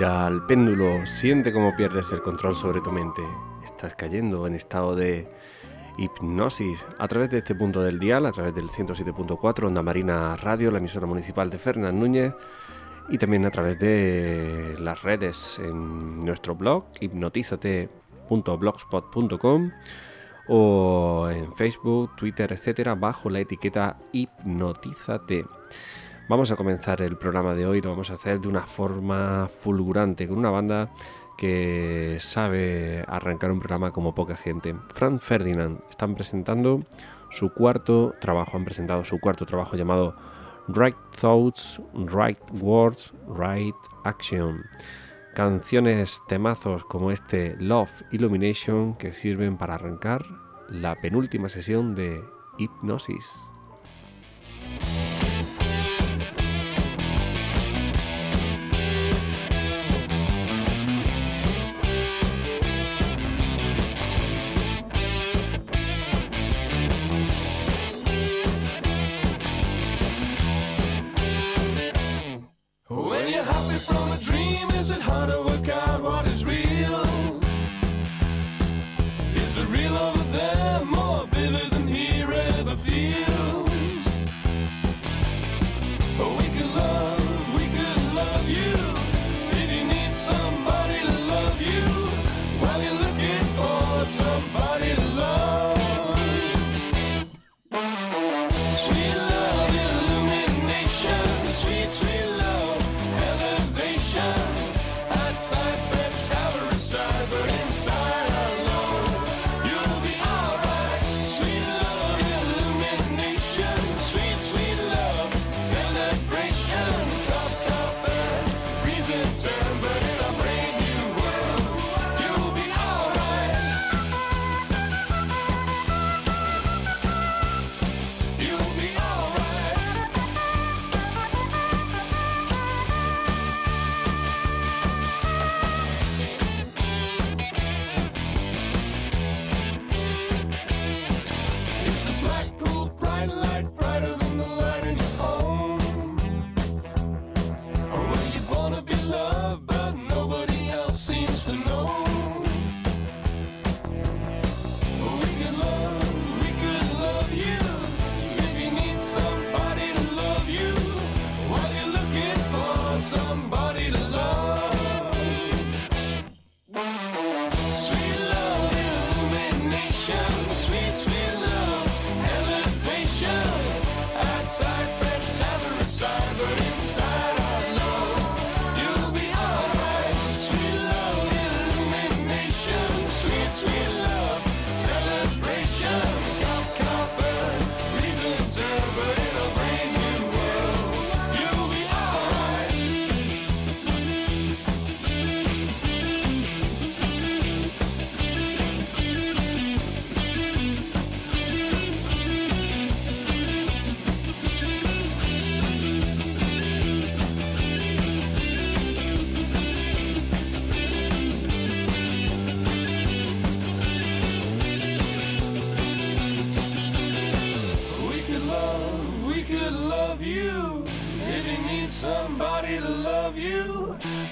Mira al péndulo, siente cómo pierdes el control sobre tu mente. Estás cayendo en estado de hipnosis a través de este punto del dial, a través del 107.4 Onda Marina Radio, la emisora municipal de Fernán Núñez, y también a través de las redes en nuestro blog hipnotizate.blogspot.com o en Facebook, Twitter, etcétera, bajo la etiqueta Hipnotízate. Vamos a comenzar el programa de hoy, lo vamos a hacer de una forma fulgurante, con una banda que sabe arrancar un programa como poca gente. Franz Ferdinand están presentando su cuarto trabajo, han presentado su cuarto trabajo llamado Right Thoughts, Right Words, Right Action. Canciones temazos como este Love Illumination que sirven para arrancar la penúltima sesión de hipnosis. side.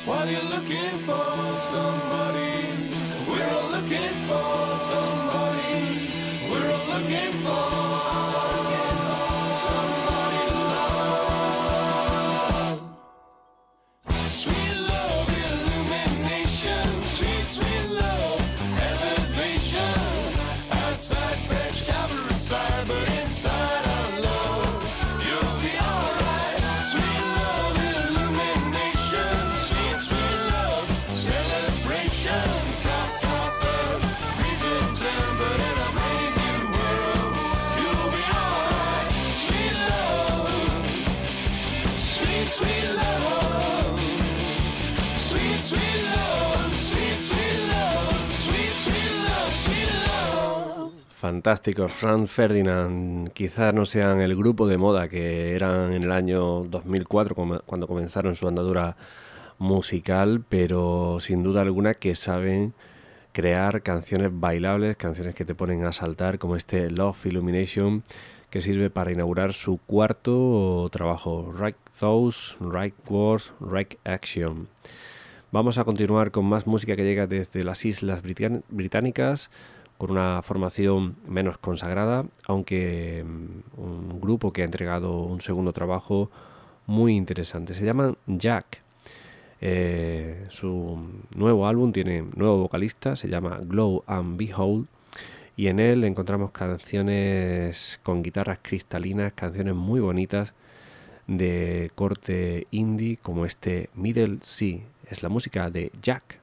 What are you looking for? Somebody. We're all looking for somebody. We're all looking for. Fantástico, Franz Ferdinand. Quizás no sean el grupo de moda que eran en el año 2004 cuando comenzaron su andadura musical, pero sin duda alguna que saben crear canciones bailables, canciones que te ponen a saltar, como este Love Illumination, que sirve para inaugurar su cuarto trabajo, Right Thoughts, Right Words, Right Action. Vamos a continuar con más música que llega desde las Islas Británicas, con una formación menos consagrada, aunque mm, un grupo que ha entregado un segundo trabajo muy interesante. Se llaman Jack. Eh, su nuevo álbum tiene nuevo vocalista, se llama Glow and Behold, y en él encontramos canciones con guitarras cristalinas, canciones muy bonitas de corte indie como este Middle Sea es la música de Jack.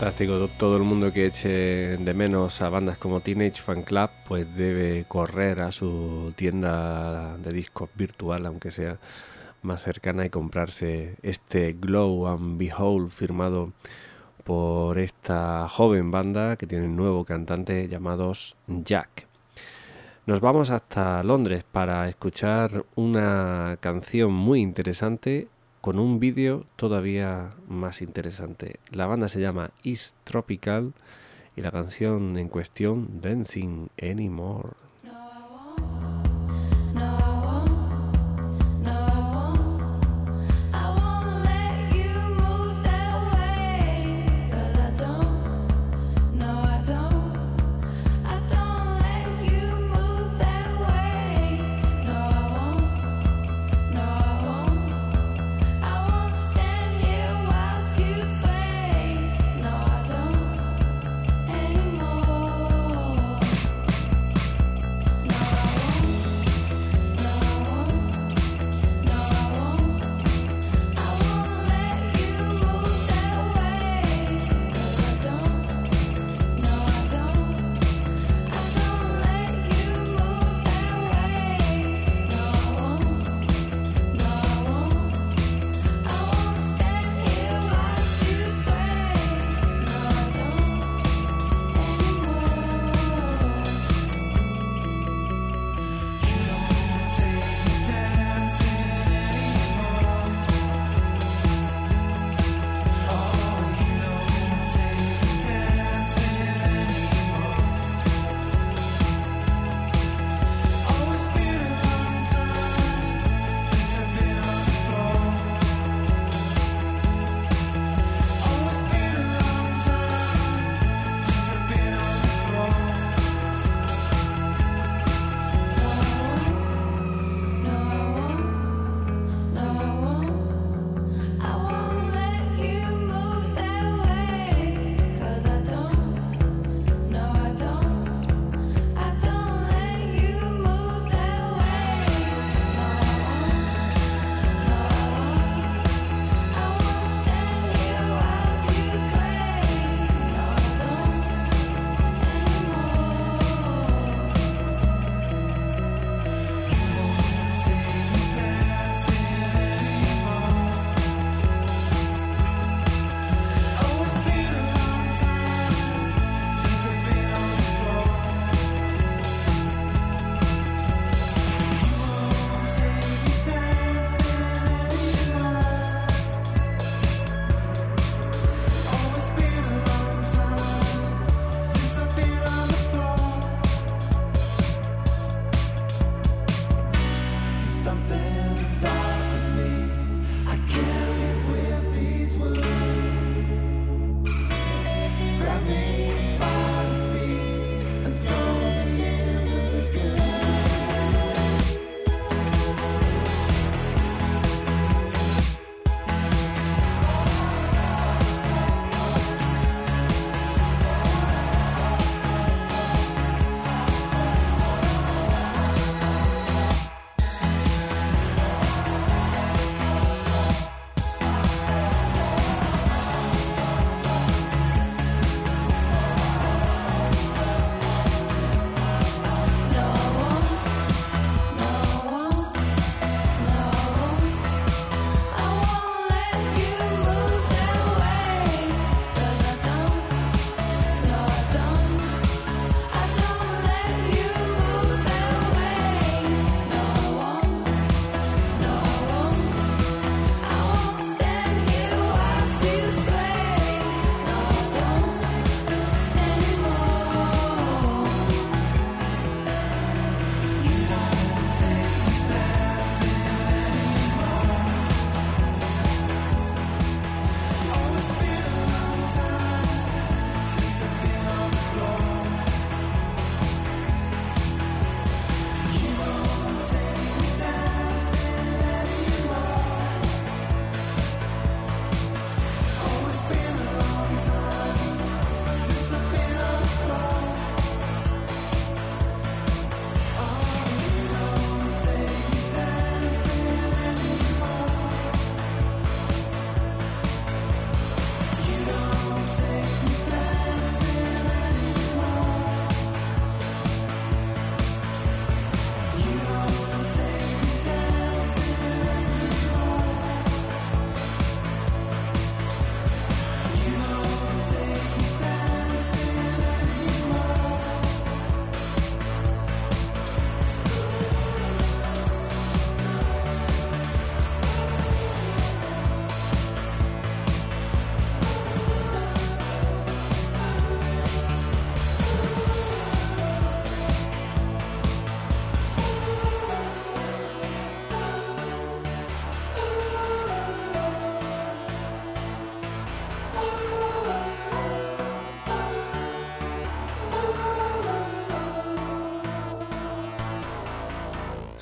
Fantástico. Todo el mundo que eche de menos a bandas como Teenage Fan Club, pues debe correr a su tienda de discos virtual, aunque sea más cercana, y comprarse este Glow and Behold firmado por esta joven banda que tiene un nuevo cantante llamados Jack. Nos vamos hasta Londres para escuchar una canción muy interesante con un vídeo todavía más interesante. La banda se llama East Tropical y la canción en cuestión Dancing Anymore.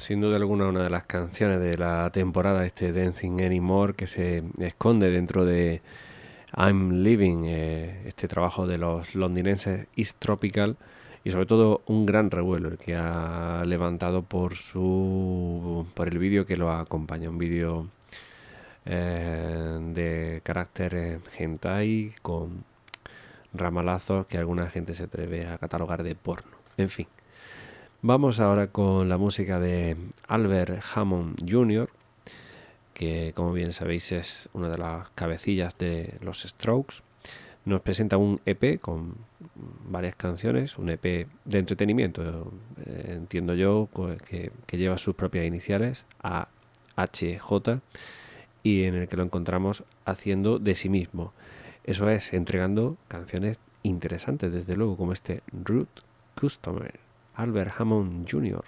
Sin duda alguna una de las canciones de la temporada, este Dancing Anymore, que se esconde dentro de I'm Living, eh, este trabajo de los londinenses East Tropical, y sobre todo un gran revuelo que ha levantado por su por el vídeo que lo acompaña, un vídeo eh, de carácter eh, hentai con ramalazos que alguna gente se atreve a catalogar de porno. En fin. Vamos ahora con la música de Albert Hammond Jr., que como bien sabéis es una de las cabecillas de los Strokes. Nos presenta un EP con varias canciones, un EP de entretenimiento, eh, entiendo yo, que, que, lleva sus propias iniciales, AHJ, y en el que lo encontramos haciendo de sí mismo. Eso es, entregando canciones interesantes, desde luego, como este Root Customer. Albert Hammond Jr.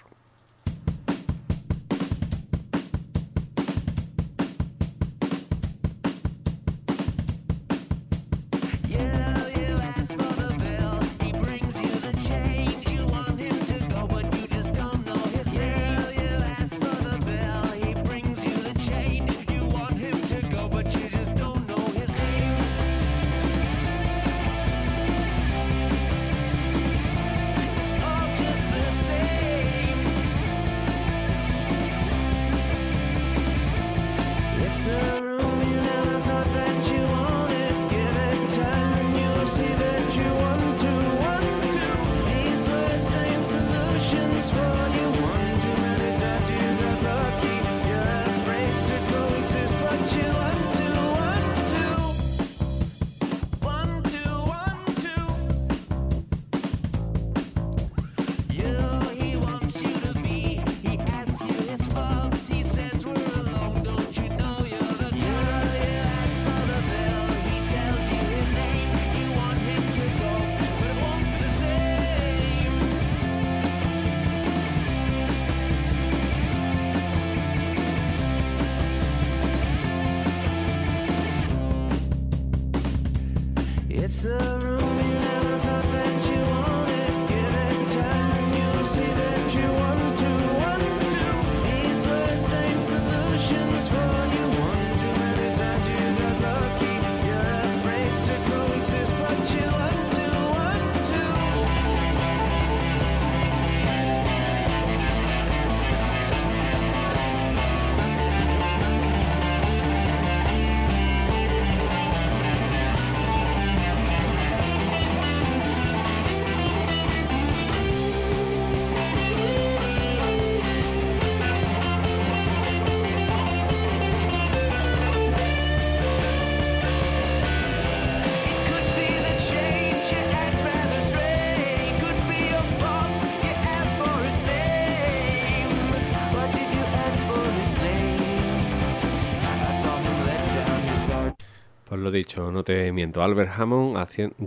dicho, no te miento. Albert Hammond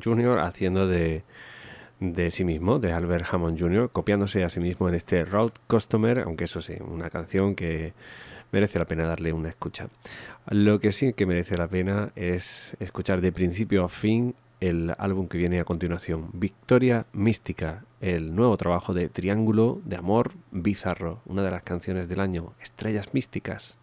Jr. haciendo de, de sí mismo, de Albert Hammond Jr., copiándose a sí mismo en este Route Customer, aunque eso sí, una canción que merece la pena darle una escucha. Lo que sí que merece la pena es escuchar de principio a fin el álbum que viene a continuación, Victoria Mística, el nuevo trabajo de Triángulo de Amor Bizarro, una de las canciones del año, Estrellas Místicas.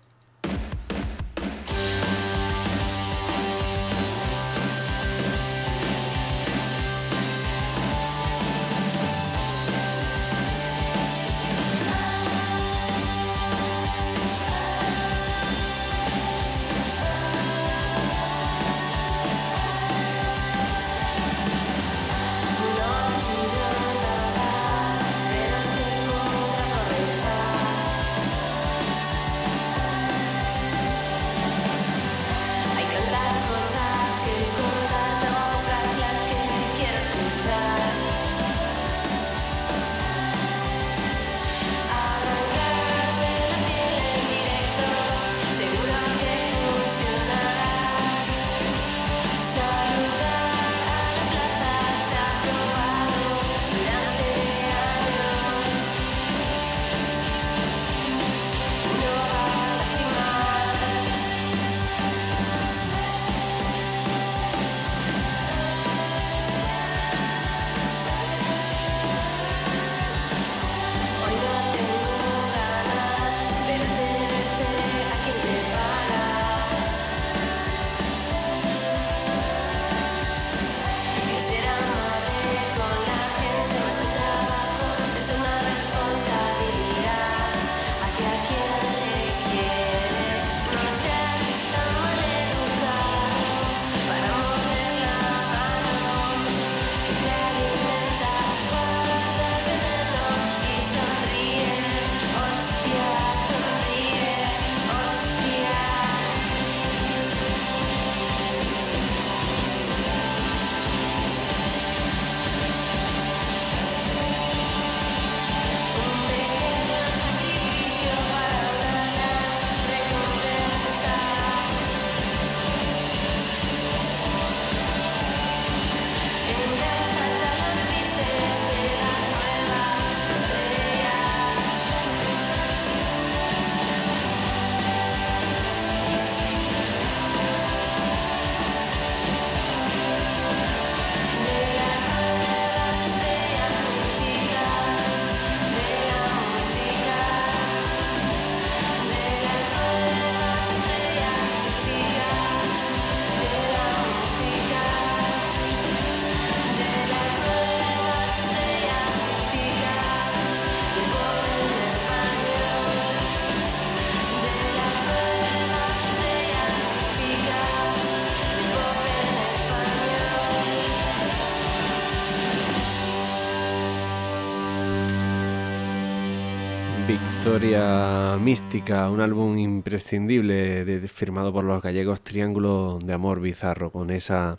Victoria Mística, un álbum imprescindible firmado por los gallegos Triángulo de Amor Bizarro, con esa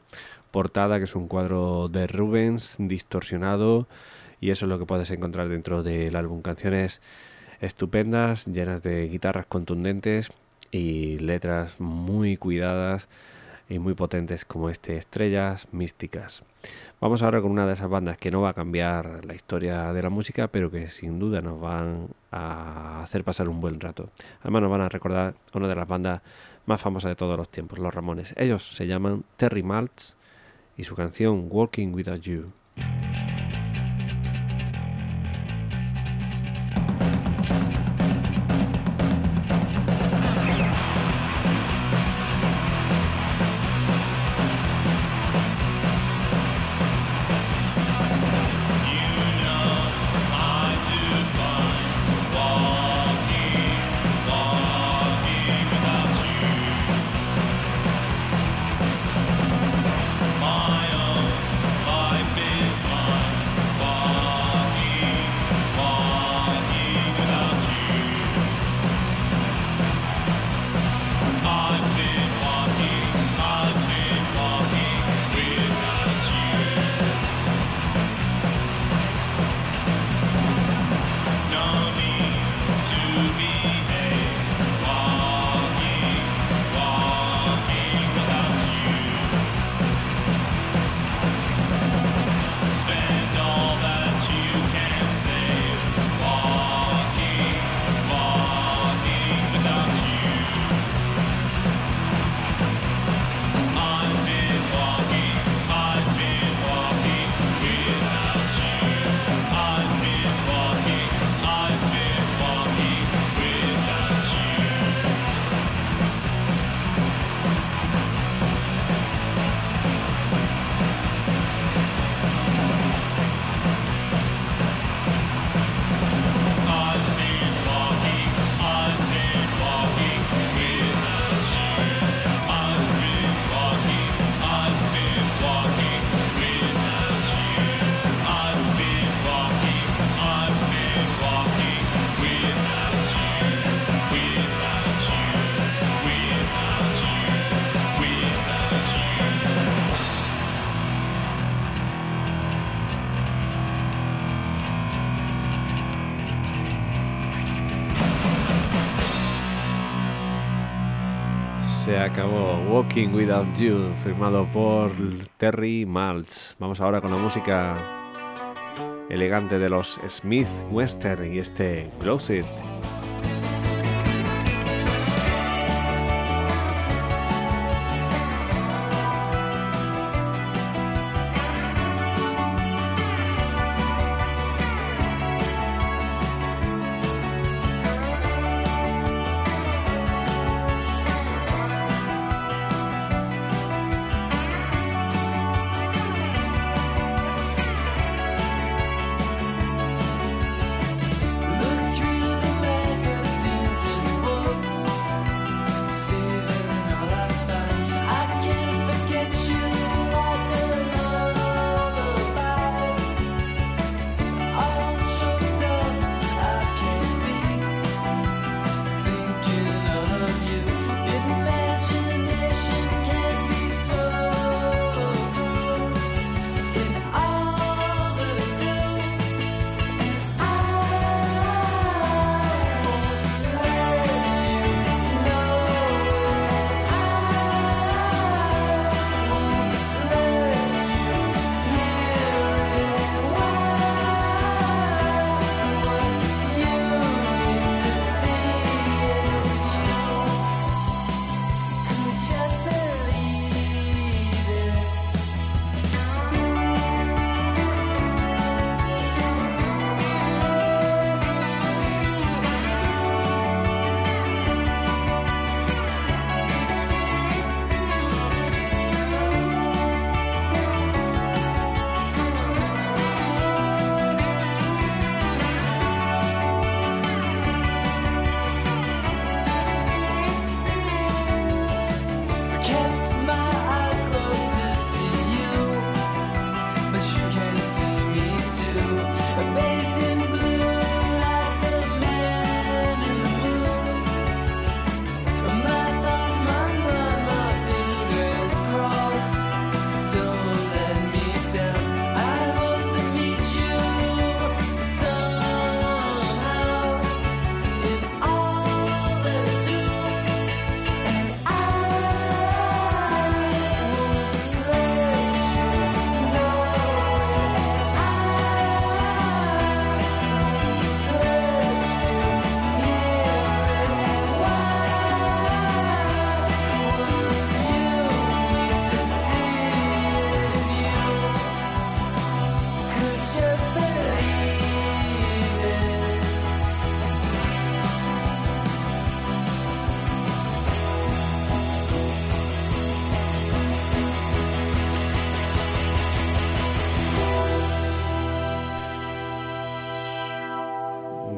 portada que es un cuadro de Rubens distorsionado y eso es lo que puedes encontrar dentro del álbum. Canciones estupendas, llenas de guitarras contundentes y letras muy cuidadas y muy potentes como este Estrellas Místicas. Vamos ahora con una de esas bandas que no va a cambiar la historia de la música, pero que sin duda nos van a hacer pasar un buen rato. Además nos van a recordar una de las bandas más famosas de todos los tiempos, Los Ramones. Ellos se llaman Terry Maltz y su canción Walking Without You. Acabó Walking Without You, firmado por Terry Maltz. Vamos ahora con la música elegante de los Smith Western y este Close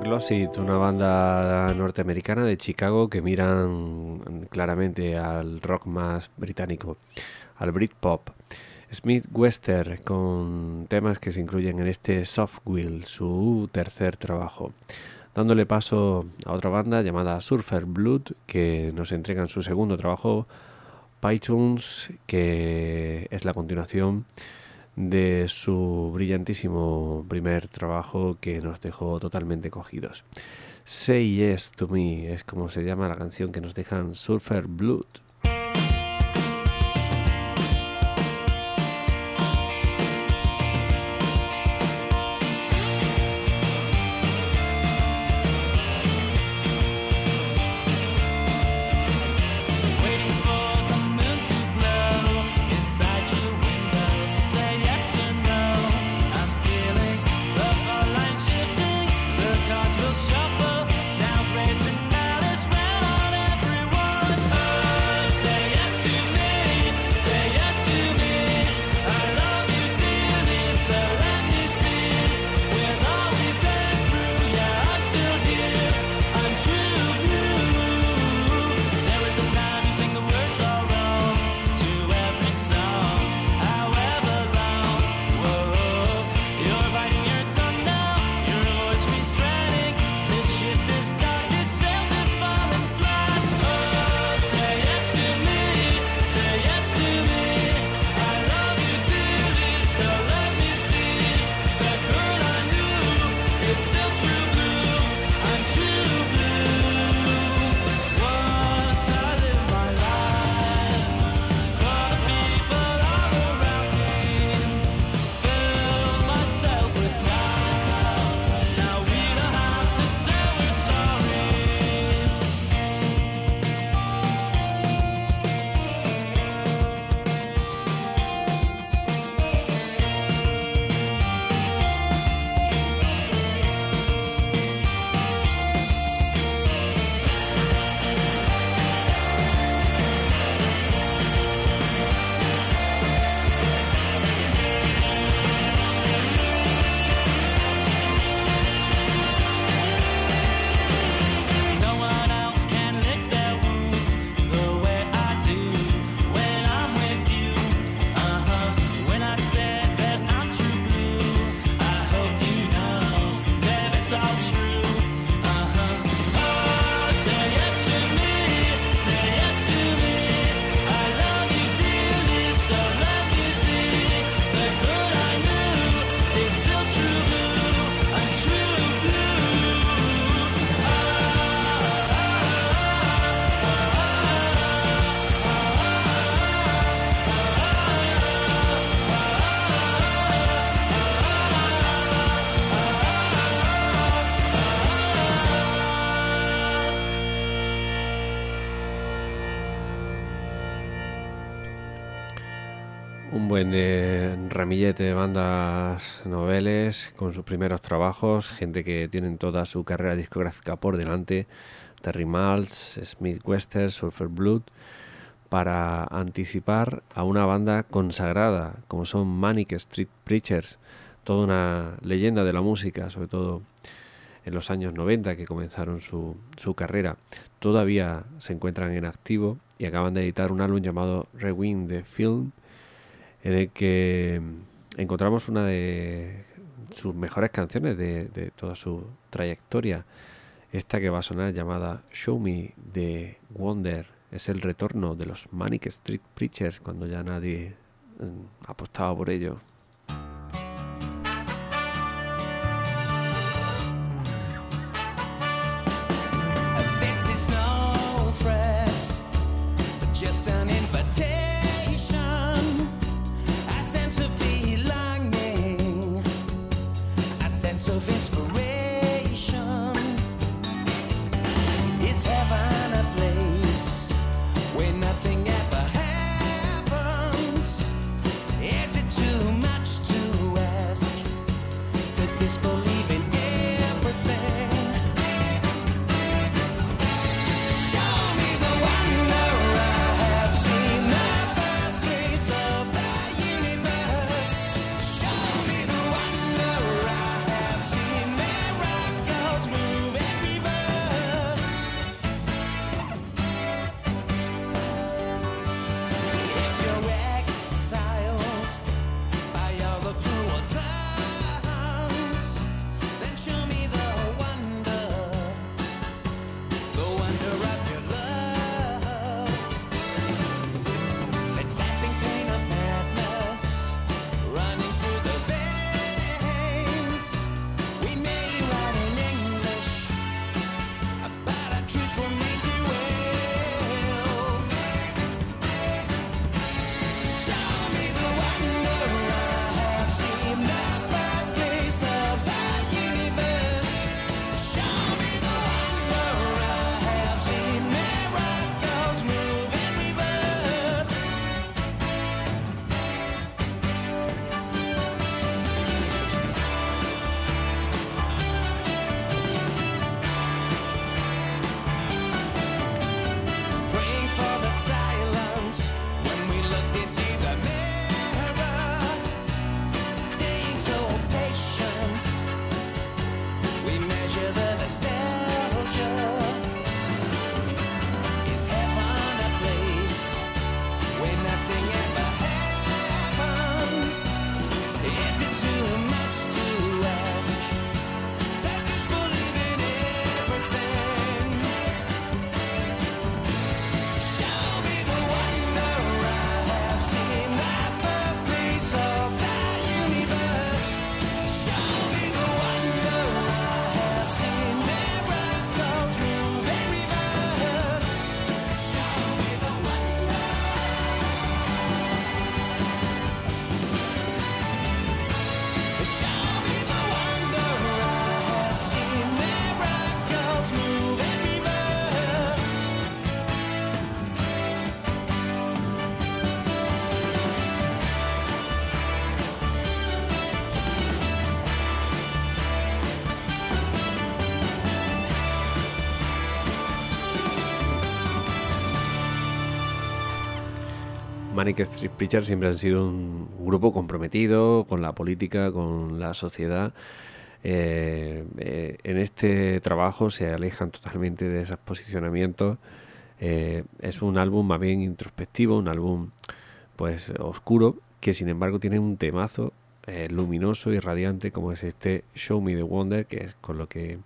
Una banda norteamericana de Chicago que miran claramente al rock más británico, al Britpop. Smith Wester con temas que se incluyen en este Soft Wheel, su tercer trabajo. Dándole paso a otra banda llamada Surfer Blood que nos entregan su segundo trabajo, PyTunes, que es la continuación de su brillantísimo primer trabajo que nos dejó totalmente cogidos. Say Yes to Me es como se llama la canción que nos dejan Surfer Blood. Ramillete de bandas noveles con sus primeros trabajos, gente que tienen toda su carrera discográfica por delante, Terry Maltz, Smith Wester, Surfer Blood, para anticipar a una banda consagrada como son Manic Street Preachers, toda una leyenda de la música, sobre todo en los años 90 que comenzaron su, su carrera. Todavía se encuentran en activo y acaban de editar un álbum llamado Rewind the Film en el que encontramos una de sus mejores canciones de, toda su trayectoria. Esta que va a sonar llamada Show Me de Wonder es el retorno de los Manic Street Preachers cuando ya nadie mm, apostaba por ello. Manic Street Preachers siempre han sido un grupo comprometido con la política, con la sociedad. Eh, eh, en este trabajo se alejan totalmente de esos posicionamientos. Eh, es un álbum más bien introspectivo, un álbum pues oscuro, que sin embargo tiene un temazo luminoso y radiante como es este Show Me the Wonder, que es con lo que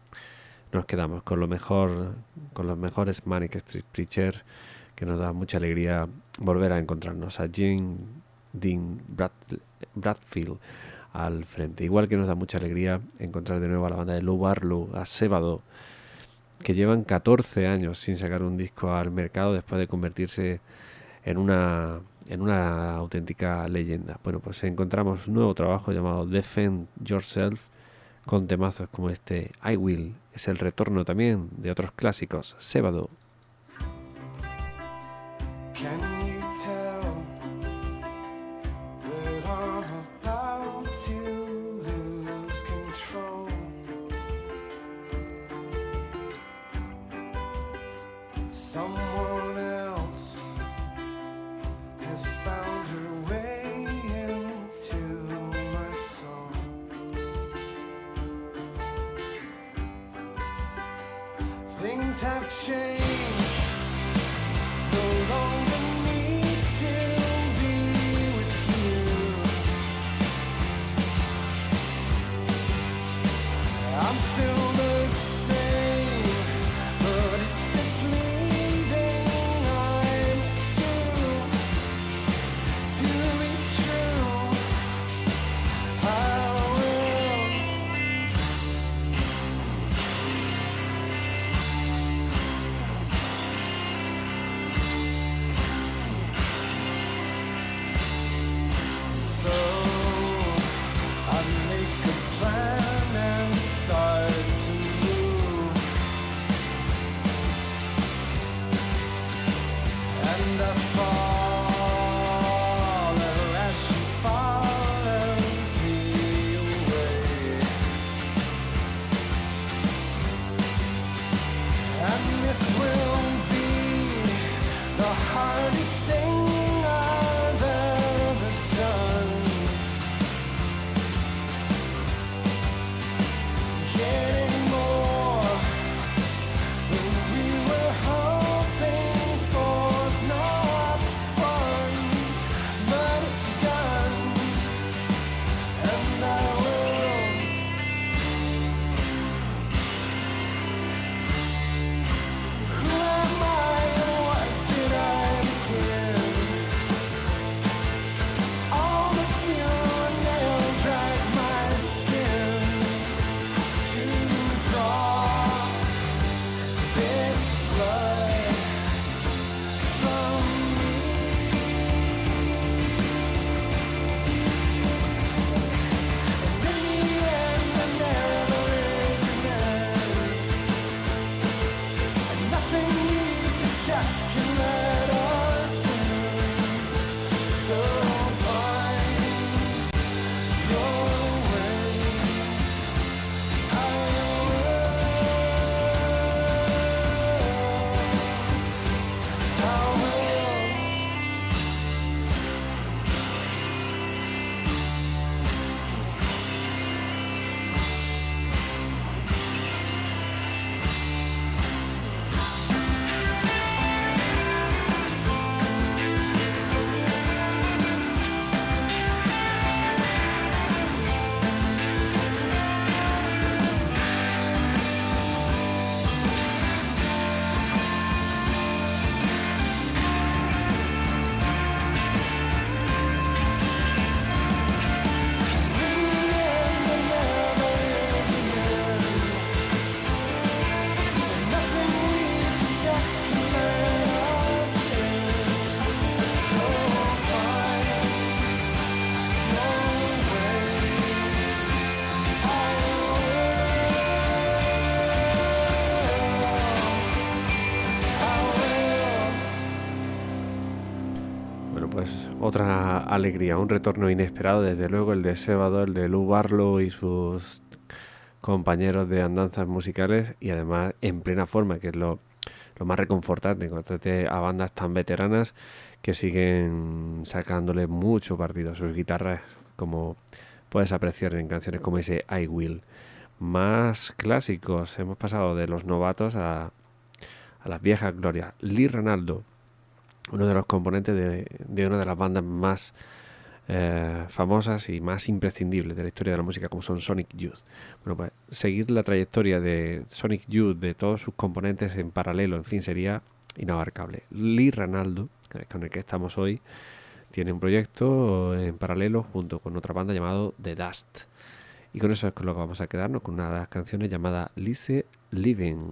nos quedamos, con lo mejor, con los mejores Manic Street Preachers que nos da mucha alegría volver a encontrarnos a Jim Dean Bradfield al frente. Igual que nos da mucha alegría encontrar de nuevo a la banda de Lou Barlow, a Sebado, que llevan 14 años sin sacar un disco al mercado después de convertirse en una, en una auténtica leyenda. Bueno, pues encontramos un nuevo trabajo llamado Defend Yourself con temazos como este I Will. Es el retorno también de otros clásicos, Sebado. Otra alegría, un retorno inesperado, desde luego el de Sebado, el de Lou Barlow y sus compañeros de andanzas musicales y además en plena forma, que es lo, más reconfortante, encontrarte a bandas tan veteranas que siguen sacándole mucho partido a sus guitarras, como puedes apreciar en canciones como ese I Will. Más clásicos, hemos pasado de los novatos a, a las viejas glorias. Lee Ronaldo, uno de los componentes de, de una de las bandas más eh, famosas y más imprescindibles de la historia de la música como son Sonic Youth. Bueno, pues seguir la trayectoria de Sonic Youth, de todos sus componentes en paralelo, en fin, sería inabarcable. Lee Ranaldo, con el que estamos hoy, tiene un proyecto en paralelo junto con otra banda llamado The Dust. Y con eso es con lo que vamos a quedarnos, con una de las canciones llamada Lise Living.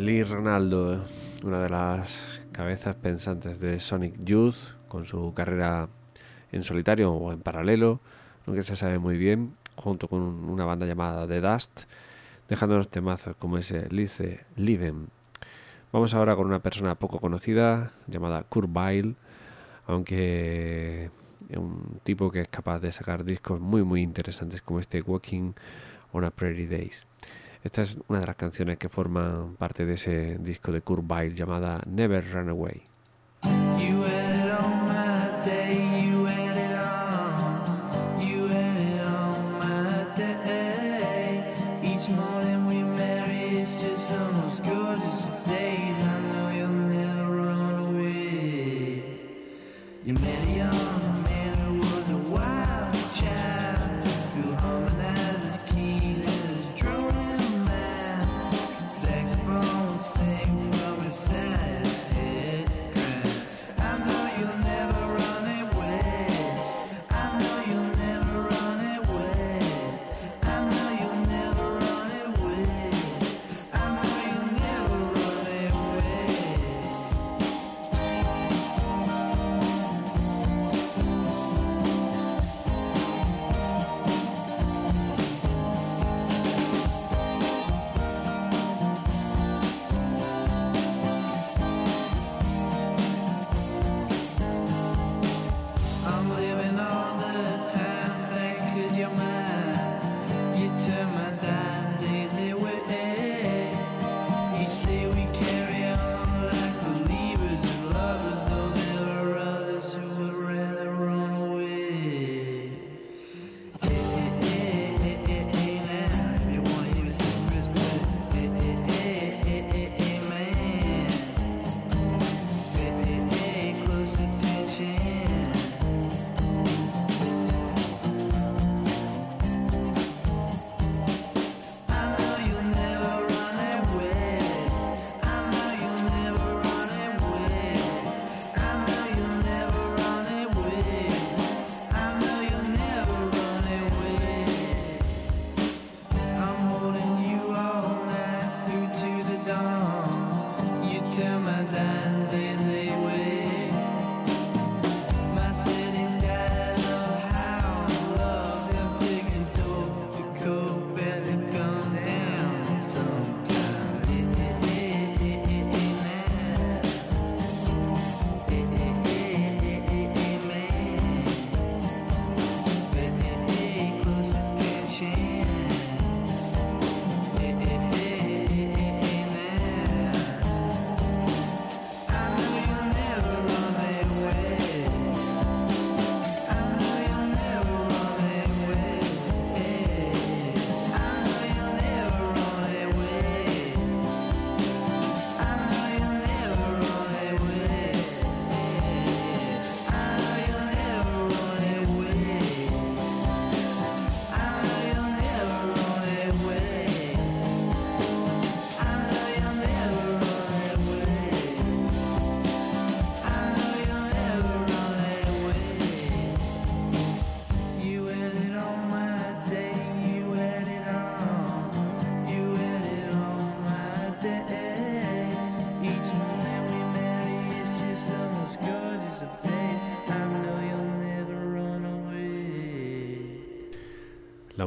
Lee Ronaldo, una de las cabezas pensantes de Sonic Youth, con su carrera en solitario o en paralelo, aunque se sabe muy bien, junto con una banda llamada The Dust, dejándonos temazos como ese Lice Liven. Vamos ahora con una persona poco conocida llamada Kurt Vile, aunque un tipo que es capaz de sacar discos muy muy interesantes como este Walking on a Prairie Days. Esta es una de las canciones que forman parte de ese disco de Kurt Weill llamada Never Run Away.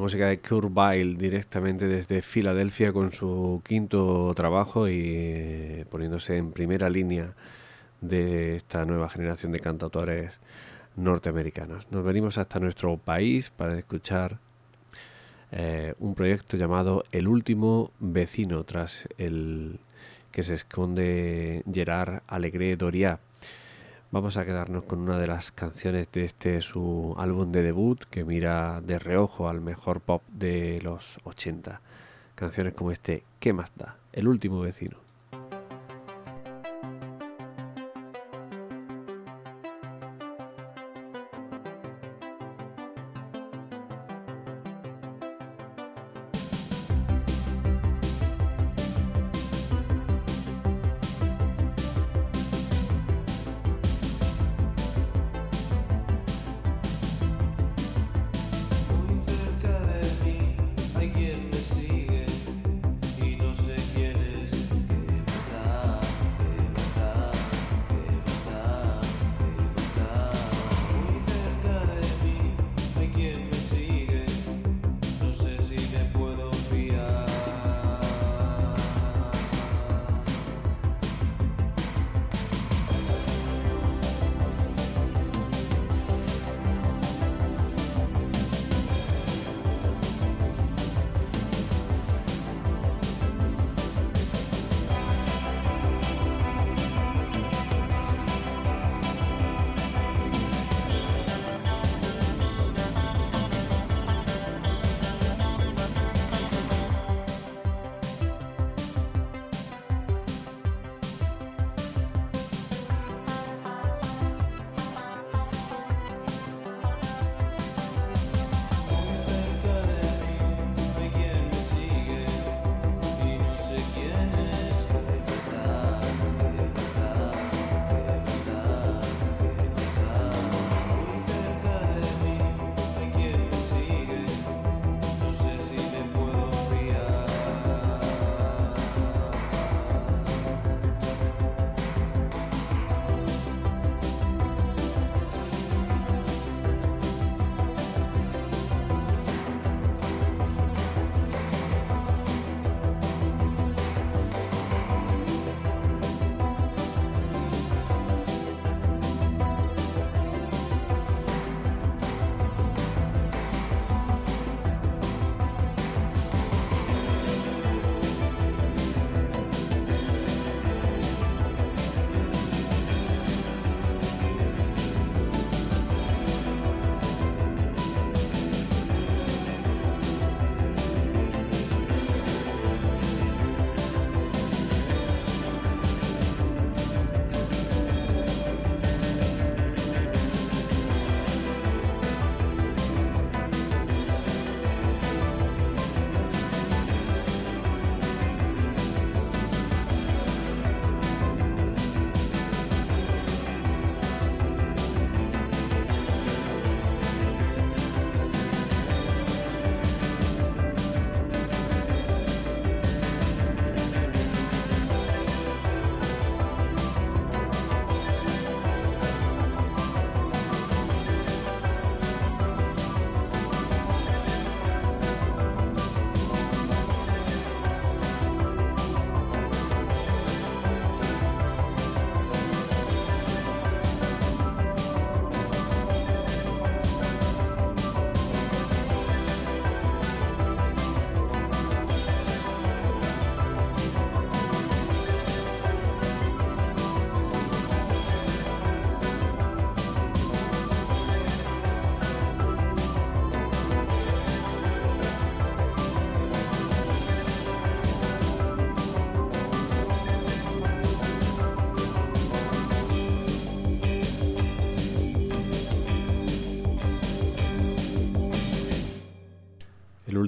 Música de Kurt Weill directamente desde Filadelfia con su quinto trabajo y eh, poniéndose en primera línea de esta nueva generación de cantautores norteamericanos. Nos venimos hasta nuestro país para escuchar eh, un proyecto llamado El último vecino, tras el que se esconde Gerard Alegre Doria Vamos a quedarnos con una de las canciones de este su álbum de debut que mira de reojo al mejor pop de los 80. Canciones como este ¿Qué más da? El último vecino.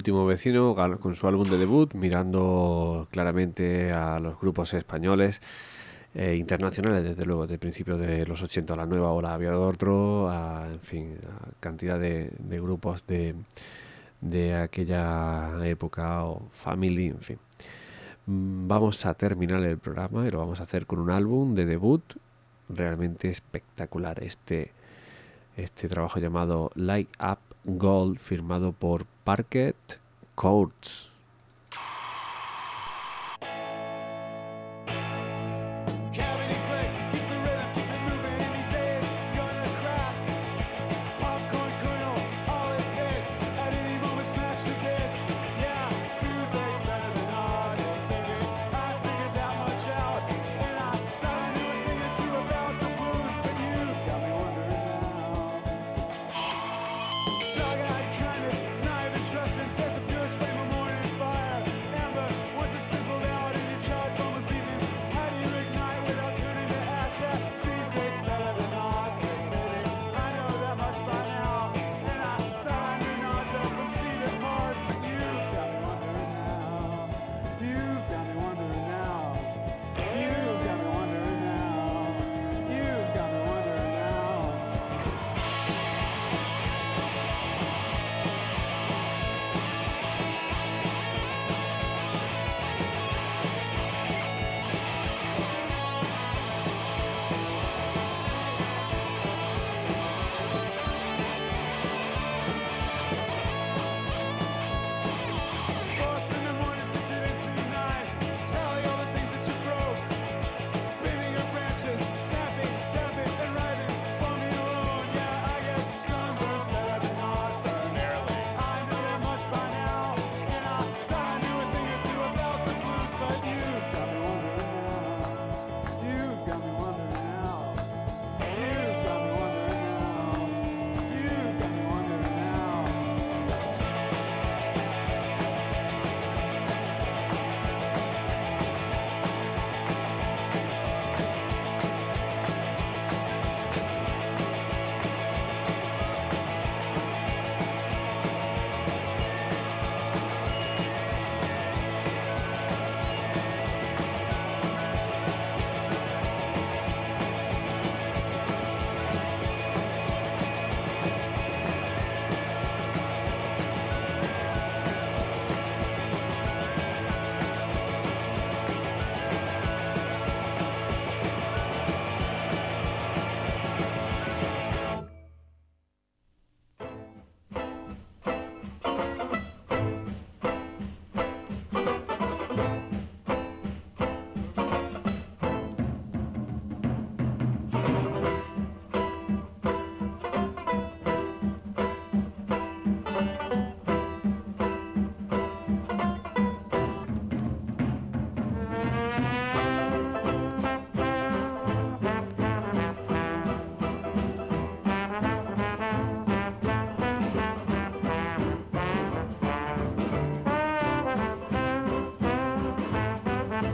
Último vecino con su álbum de debut, mirando claramente a los grupos españoles e internacionales, desde luego, de principios de los 80, la nueva ola Aviador a, en fin, a cantidad de, grupos de, de aquella época o Family, en fin. Mm, vamos a terminar el programa y lo vamos a hacer con un álbum de debut realmente espectacular. Este, este trabajo llamado Light Up Gold firmado por Parket Courts.